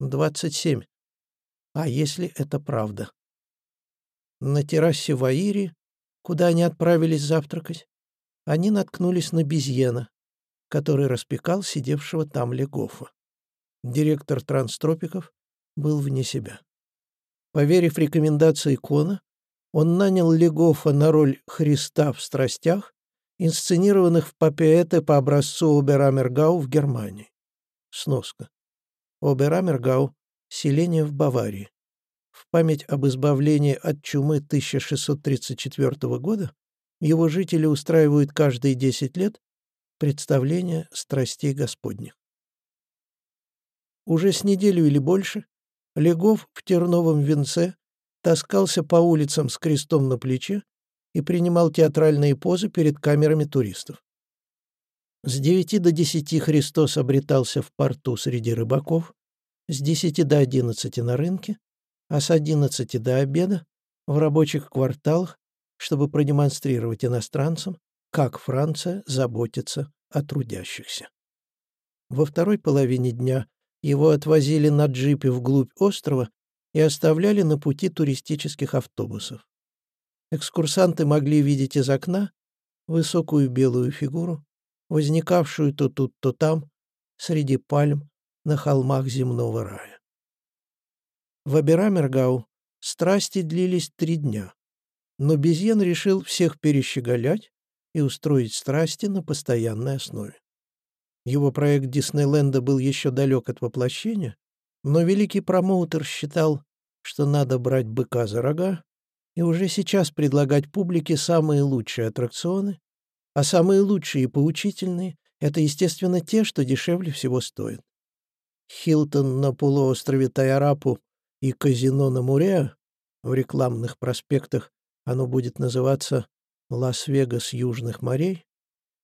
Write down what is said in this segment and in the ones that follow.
Двадцать семь. А если это правда? На террасе Ваири, куда они отправились завтракать, они наткнулись на Безьена, который распекал сидевшего там Легофа. Директор Транстропиков был вне себя. Поверив рекомендации Кона, он нанял Легофа на роль Христа в страстях, инсценированных в Папиэте по образцу Оберамергау в Германии. Сноска. Оберамергау — селение в Баварии. В память об избавлении от чумы 1634 года его жители устраивают каждые 10 лет представление страстей Господних. Уже с неделю или больше Легов в терновом венце таскался по улицам с крестом на плече и принимал театральные позы перед камерами туристов. С девяти до десяти Христос обретался в порту среди рыбаков, с десяти до одиннадцати на рынке, а с одиннадцати до обеда в рабочих кварталах, чтобы продемонстрировать иностранцам, как Франция заботится о трудящихся. Во второй половине дня его отвозили на джипе вглубь острова и оставляли на пути туристических автобусов. Экскурсанты могли видеть из окна высокую белую фигуру, возникавшую то тут, то там, среди пальм на холмах земного рая. В Аберамергау страсти длились три дня, но Безьен решил всех перещеголять и устроить страсти на постоянной основе. Его проект Диснейленда был еще далек от воплощения, но великий промоутер считал, что надо брать быка за рога и уже сейчас предлагать публике самые лучшие аттракционы, а самые лучшие и поучительные — это, естественно, те, что дешевле всего стоят. Хилтон на полуострове Тайарапу и казино на Муре, в рекламных проспектах оно будет называться «Лас-Вегас Южных морей»,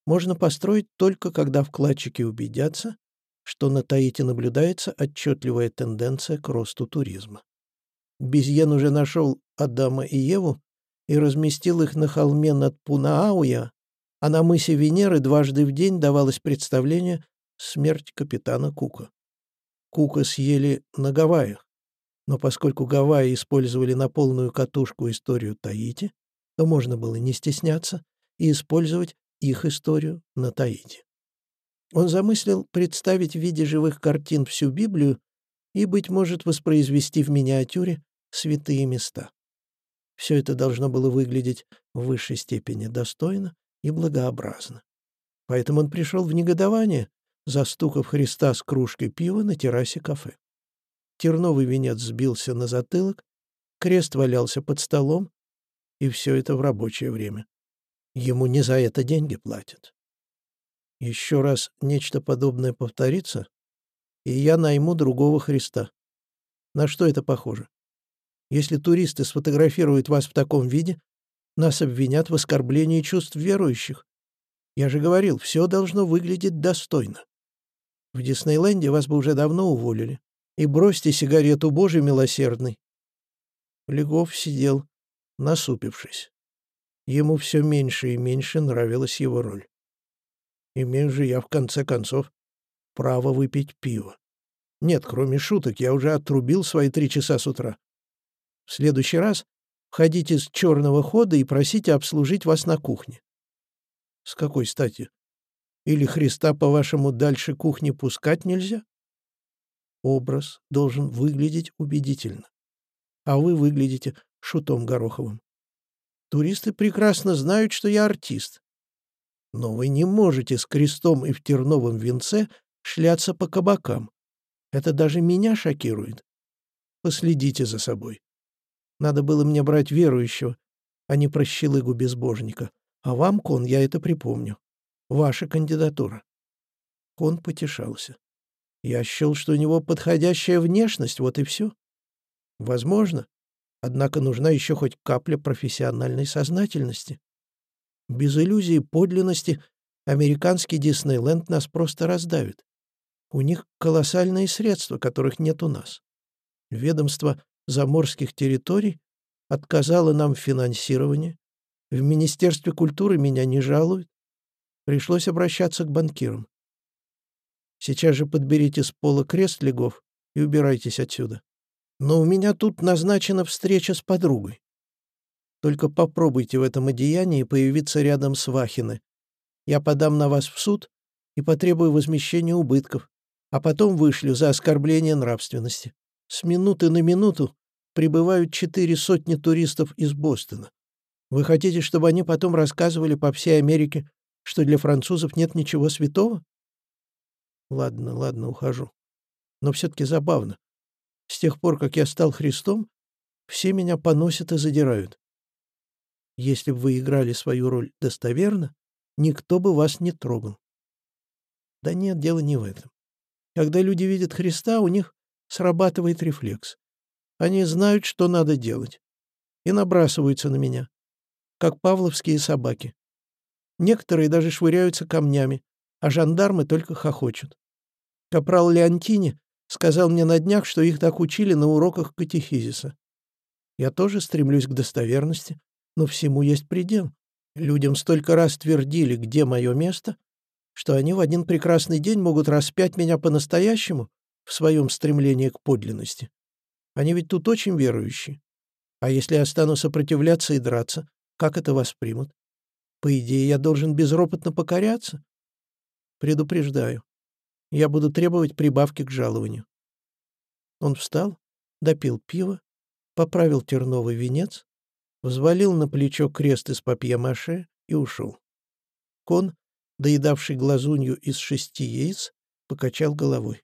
можно построить только когда вкладчики убедятся, что на Таити наблюдается отчетливая тенденция к росту туризма. Безьен уже нашел Адама и Еву и разместил их на холме над Пунаауя, а на мысе Венеры дважды в день давалось представление «Смерть капитана Кука». Кука съели на Гавайях, но поскольку Гавайи использовали на полную катушку историю Таити, то можно было не стесняться и использовать их историю на Таити. Он замыслил представить в виде живых картин всю Библию и, быть может, воспроизвести в миниатюре святые места. Все это должно было выглядеть в высшей степени достойно и благообразно. Поэтому он пришел в негодование, застукав Христа с кружкой пива на террасе кафе. Терновый венец сбился на затылок, крест валялся под столом, и все это в рабочее время. Ему не за это деньги платят. Еще раз нечто подобное повторится, и я найму другого Христа. На что это похоже? Если туристы сфотографируют вас в таком виде, нас обвинят в оскорблении чувств верующих. Я же говорил, все должно выглядеть достойно. В Диснейленде вас бы уже давно уволили. И бросьте сигарету, Божий милосердный. Легов сидел, насупившись. Ему все меньше и меньше нравилась его роль. Имею же я, в конце концов, право выпить пиво. Нет, кроме шуток, я уже отрубил свои три часа с утра. В следующий раз входите с черного хода и просите обслужить вас на кухне. С какой стати? Или Христа, по-вашему, дальше кухни пускать нельзя? Образ должен выглядеть убедительно. А вы выглядите шутом Гороховым. Туристы прекрасно знают, что я артист. Но вы не можете с крестом и в терновом венце шляться по кабакам. Это даже меня шокирует. Последите за собой. Надо было мне брать верующего, а не прощелыгу-безбожника. А вам, Кон, я это припомню. Ваша кандидатура. Кон потешался. Я счел, что у него подходящая внешность, вот и все. Возможно, Однако нужна еще хоть капля профессиональной сознательности. Без иллюзии подлинности американский Диснейленд нас просто раздавит. У них колоссальные средства, которых нет у нас. Ведомство заморских территорий отказало нам в финансировании. В Министерстве культуры меня не жалуют. Пришлось обращаться к банкирам. Сейчас же подберите с пола крест легов и убирайтесь отсюда. Но у меня тут назначена встреча с подругой. Только попробуйте в этом одеянии появиться рядом с Вахиной. Я подам на вас в суд и потребую возмещения убытков, а потом вышлю за оскорбление нравственности. С минуты на минуту прибывают четыре сотни туристов из Бостона. Вы хотите, чтобы они потом рассказывали по всей Америке, что для французов нет ничего святого? Ладно, ладно, ухожу. Но все-таки забавно. С тех пор, как я стал Христом, все меня поносят и задирают. Если бы вы играли свою роль достоверно, никто бы вас не трогал. Да нет, дело не в этом. Когда люди видят Христа, у них срабатывает рефлекс. Они знают, что надо делать, и набрасываются на меня, как павловские собаки. Некоторые даже швыряются камнями, а жандармы только хохочут. Капрал Леонтини сказал мне на днях, что их так учили на уроках катехизиса. Я тоже стремлюсь к достоверности, но всему есть предел. Людям столько раз твердили, где мое место, что они в один прекрасный день могут распять меня по-настоящему в своем стремлении к подлинности. Они ведь тут очень верующие. А если я стану сопротивляться и драться, как это воспримут? По идее, я должен безропотно покоряться. Предупреждаю. Я буду требовать прибавки к жалованию. Он встал, допил пиво, поправил терновый венец, взвалил на плечо крест из папье-маше и ушел. Кон, доедавший глазунью из шести яиц, покачал головой.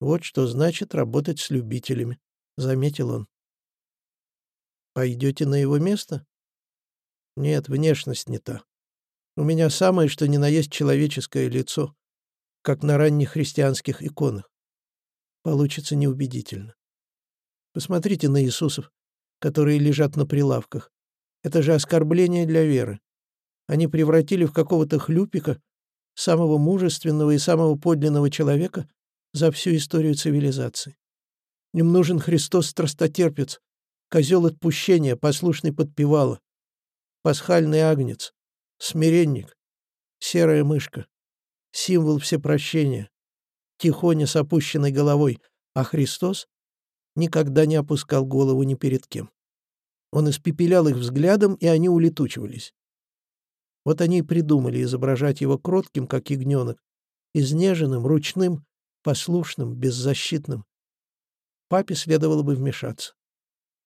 «Вот что значит работать с любителями», — заметил он. «Пойдете на его место?» «Нет, внешность не та. У меня самое, что ни на есть человеческое лицо, как на ранних христианских иконах. Получится неубедительно. Посмотрите на Иисусов, которые лежат на прилавках. Это же оскорбление для веры. Они превратили в какого-то хлюпика самого мужественного и самого подлинного человека за всю историю цивилизации. Им нужен Христос-страстотерпец, козел отпущения, послушный подпевала, пасхальный агнец, смиренник, серая мышка, символ всепрощения, тихоня с опущенной головой, а Христос никогда не опускал голову ни перед кем. Он испепелял их взглядом, и они улетучивались. Вот они и придумали изображать его кротким, как ягненок, изнеженным, ручным, послушным, беззащитным. Папе следовало бы вмешаться.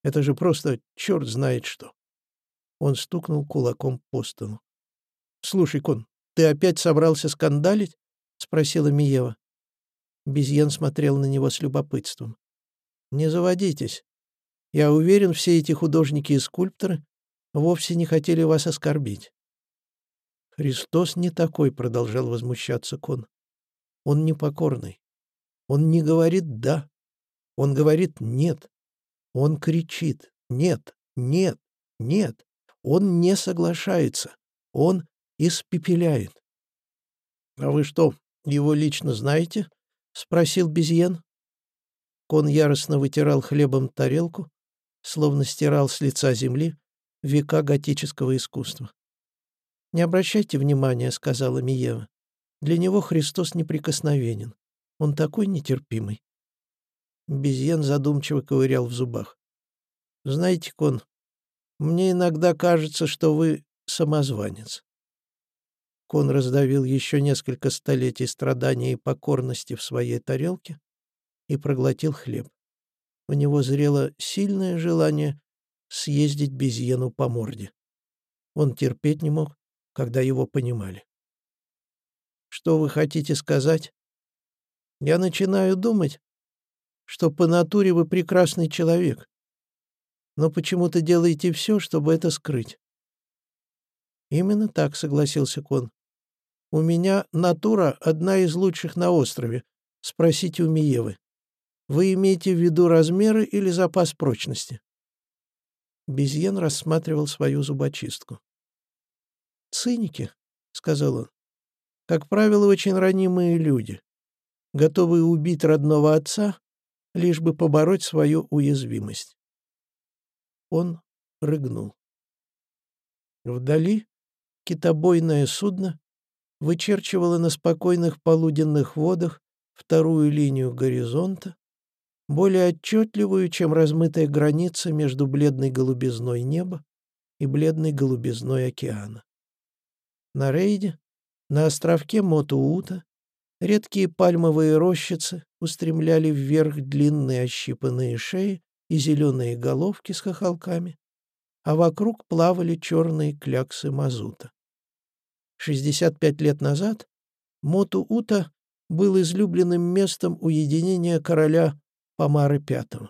Это же просто черт знает что. Он стукнул кулаком по столу. «Слушай, Кон, ты опять собрался скандалить?» — спросила Миева. Безьен смотрел на него с любопытством. «Не заводитесь. Я уверен, все эти художники и скульпторы вовсе не хотели вас оскорбить. «Христос не такой», — продолжал возмущаться Кон. «Он непокорный. Он не говорит «да». Он говорит «нет». Он кричит «нет, нет, нет». Он не соглашается. Он испепеляет. «А вы что, его лично знаете?» — спросил Безьен. Кон яростно вытирал хлебом тарелку, словно стирал с лица земли века готического искусства. «Не обращайте внимания», — сказала Миева. «Для него Христос неприкосновенен. Он такой нетерпимый». Безьен задумчиво ковырял в зубах. «Знаете, Кон, мне иногда кажется, что вы самозванец». Кон раздавил еще несколько столетий страдания и покорности в своей тарелке и проглотил хлеб. У него зрело сильное желание съездить Безьену по морде. Он терпеть не мог, когда его понимали. Что вы хотите сказать? Я начинаю думать, что по натуре вы прекрасный человек, но почему-то делаете все, чтобы это скрыть. Именно так, согласился Кон. У меня натура одна из лучших на острове. Спросите у Миевы. Вы имеете в виду размеры или запас прочности? Безьен рассматривал свою зубочистку. «Циники», — сказал он, — «как правило, очень ранимые люди, готовые убить родного отца, лишь бы побороть свою уязвимость». Он рыгнул. Вдали китобойное судно вычерчивало на спокойных полуденных водах вторую линию горизонта, более отчетливую, чем размытая граница между бледной голубизной неба и бледной голубизной океана. На рейде, на островке Мотуута, редкие пальмовые рощицы устремляли вверх длинные ощипанные шеи и зеленые головки с хохолками, а вокруг плавали черные кляксы мазута. 65 лет назад Мотуута был излюбленным местом уединения короля Памары V.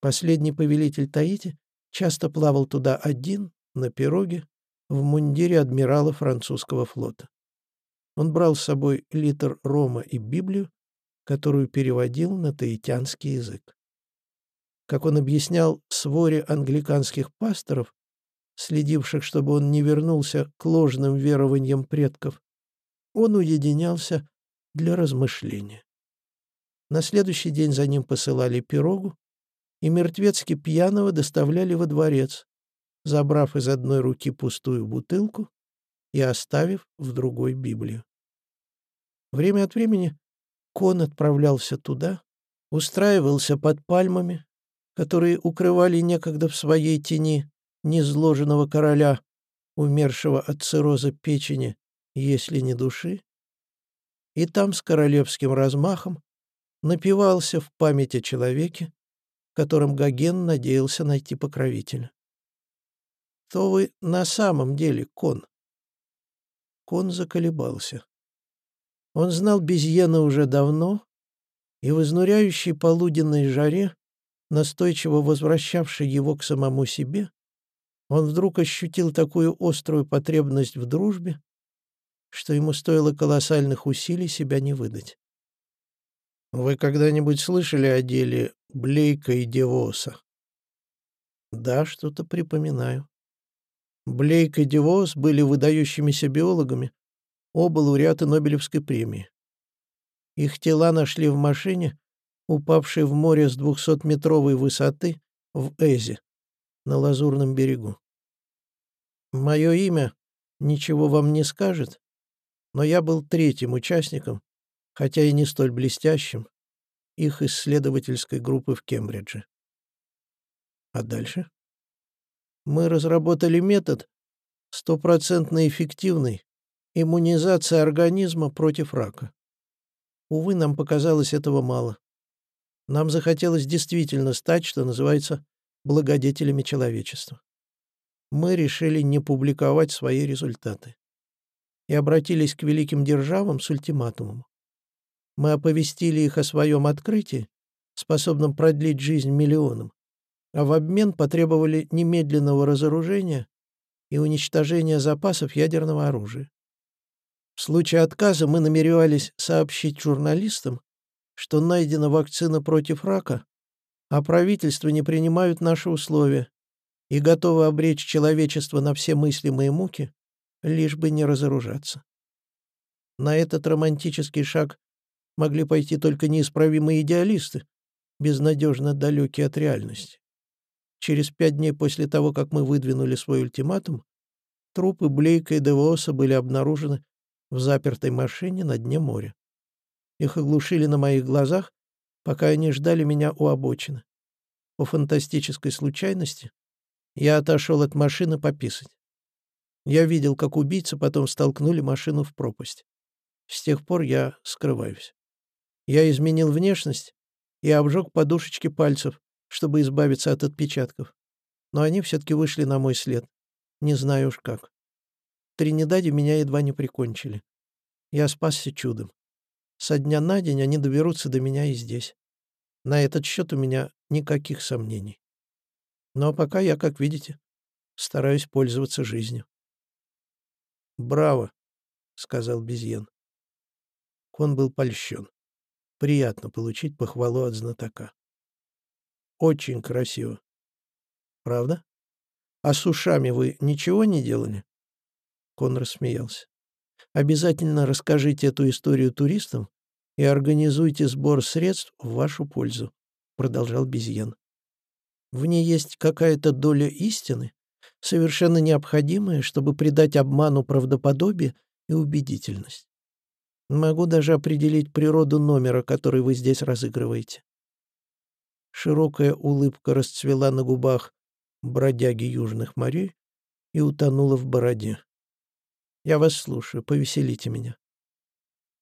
Последний повелитель Таити часто плавал туда один, на пироге, в мундире адмирала французского флота. Он брал с собой литр рома и Библию, которую переводил на таитянский язык. Как он объяснял своре англиканских пасторов, следивших, чтобы он не вернулся к ложным верованиям предков, он уединялся для размышления. На следующий день за ним посылали пирогу, и мертвецки пьяного доставляли во дворец, забрав из одной руки пустую бутылку и оставив в другой Библию. Время от времени Кон отправлялся туда, устраивался под пальмами, которые укрывали некогда в своей тени незложенного короля, умершего от цирроза печени, если не души, и там с королевским размахом напивался в память о человеке, которым Гоген надеялся найти покровителя. «То вы на самом деле кон?» Кон заколебался. Он знал Безьена уже давно, и в изнуряющей полуденной жаре, настойчиво возвращавшей его к самому себе, он вдруг ощутил такую острую потребность в дружбе, что ему стоило колоссальных усилий себя не выдать. Вы когда-нибудь слышали о деле Блейка и Девоса? Да, что-то припоминаю. Блейк и Девос были выдающимися биологами, оба лауреаты Нобелевской премии. Их тела нашли в машине, упавшей в море с двухсотметровой высоты в Эзе, на Лазурном берегу. Мое имя ничего вам не скажет, но я был третьим участником, хотя и не столь блестящим, их исследовательской группы в Кембридже. А дальше? Мы разработали метод, стопроцентно эффективный, иммунизации организма против рака. Увы, нам показалось этого мало. Нам захотелось действительно стать, что называется, благодетелями человечества. Мы решили не публиковать свои результаты и обратились к великим державам с ультиматумом. Мы оповестили их о своем открытии, способном продлить жизнь миллионам, а в обмен потребовали немедленного разоружения и уничтожения запасов ядерного оружия. В случае отказа мы намеревались сообщить журналистам, что найдена вакцина против рака, а правительства не принимают наши условия и готовы обречь человечество на все мыслимые муки, лишь бы не разоружаться. На этот романтический шаг могли пойти только неисправимые идеалисты, безнадежно далекие от реальности. Через пять дней после того, как мы выдвинули свой ультиматум, трупы Блейка и Девооса были обнаружены в запертой машине на дне моря. Их оглушили на моих глазах, пока они ждали меня у обочины. По фантастической случайности я отошел от машины пописать. Я видел, как убийцы потом столкнули машину в пропасть. С тех пор я скрываюсь. Я изменил внешность и обжег подушечки пальцев, чтобы избавиться от отпечатков. Но они все-таки вышли на мой след. Не знаю уж как. В Тринидаде меня едва не прикончили. Я спасся чудом. Со дня на день они доберутся до меня и здесь. На этот счет у меня никаких сомнений. Но пока я, как видите, стараюсь пользоваться жизнью. «Браво!» — сказал Безьен. Он был польщен. Приятно получить похвалу от знатока. Очень красиво. Правда? А с ушами вы ничего не делали? Кон рассмеялся. Обязательно расскажите эту историю туристам и организуйте сбор средств в вашу пользу, продолжал Безьен. В ней есть какая-то доля истины, совершенно необходимая, чтобы придать обману правдоподобие и убедительность. Могу даже определить природу номера, который вы здесь разыгрываете. Широкая улыбка расцвела на губах бродяги южных морей и утонула в бороде. «Я вас слушаю, повеселите меня.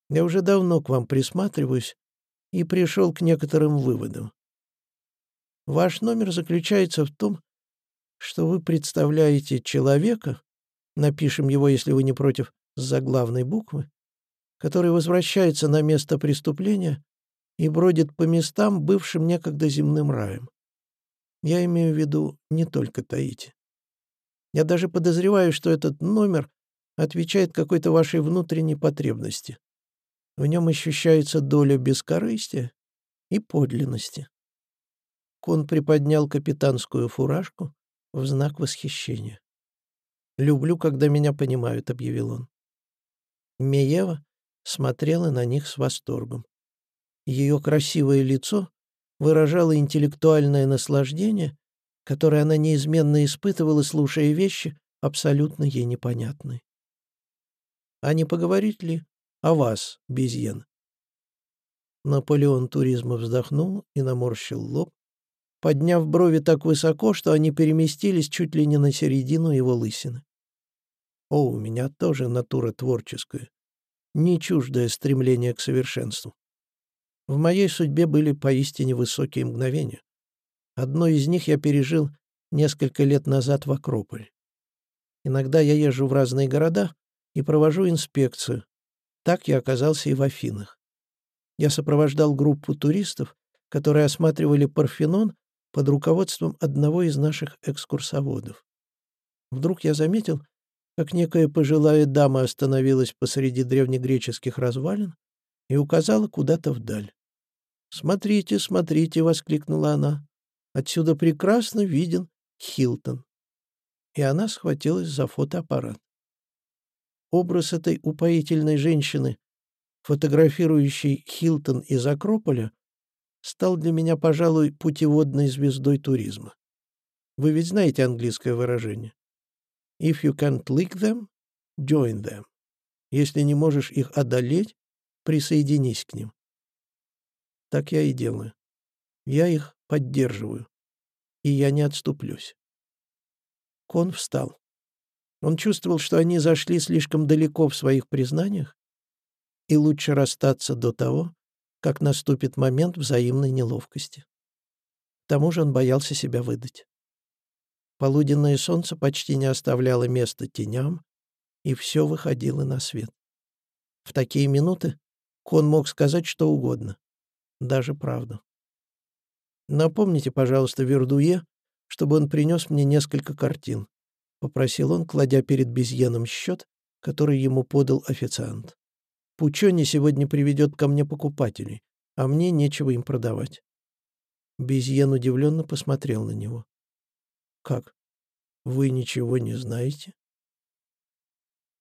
Я уже давно к вам присматриваюсь и пришел к некоторым выводам. Ваш номер заключается в том, что вы представляете человека, напишем его, если вы не против, с заглавной буквы, который возвращается на место преступления и бродит по местам, бывшим некогда земным раем. Я имею в виду не только Таити. Я даже подозреваю, что этот номер отвечает какой-то вашей внутренней потребности. В нем ощущается доля бескорыстия и подлинности. Кон приподнял капитанскую фуражку в знак восхищения. «Люблю, когда меня понимают», — объявил он. Меева смотрела на них с восторгом. Ее красивое лицо выражало интеллектуальное наслаждение, которое она неизменно испытывала, слушая вещи, абсолютно ей непонятные. «А не поговорить ли о вас, Безьен?» Наполеон туризма вздохнул и наморщил лоб, подняв брови так высоко, что они переместились чуть ли не на середину его лысины. «О, у меня тоже натура творческая, не чуждое стремление к совершенству. В моей судьбе были поистине высокие мгновения. Одно из них я пережил несколько лет назад в Акрополе. Иногда я езжу в разные города и провожу инспекцию. Так я оказался и в Афинах. Я сопровождал группу туристов, которые осматривали Парфенон под руководством одного из наших экскурсоводов. Вдруг я заметил, как некая пожилая дама остановилась посреди древнегреческих развалин и указала куда-то вдаль. «Смотрите, смотрите!» — воскликнула она. «Отсюда прекрасно виден Хилтон». И она схватилась за фотоаппарат. Образ этой упоительной женщины, фотографирующей Хилтон из Акрополя, стал для меня, пожалуй, путеводной звездой туризма. Вы ведь знаете английское выражение? If you can't lick them, join them. Если не можешь их одолеть, присоединись к ним. Так я и делаю. Я их поддерживаю. И я не отступлюсь. Кон встал. Он чувствовал, что они зашли слишком далеко в своих признаниях, и лучше расстаться до того, как наступит момент взаимной неловкости. К тому же он боялся себя выдать. Полуденное солнце почти не оставляло места теням, и все выходило на свет. В такие минуты Кон мог сказать что угодно даже правду. «Напомните, пожалуйста, Вердуе, чтобы он принес мне несколько картин», — попросил он, кладя перед Безьеном счет, который ему подал официант. «Пучони сегодня приведет ко мне покупателей, а мне нечего им продавать». Безьен удивленно посмотрел на него. «Как? Вы ничего не знаете?»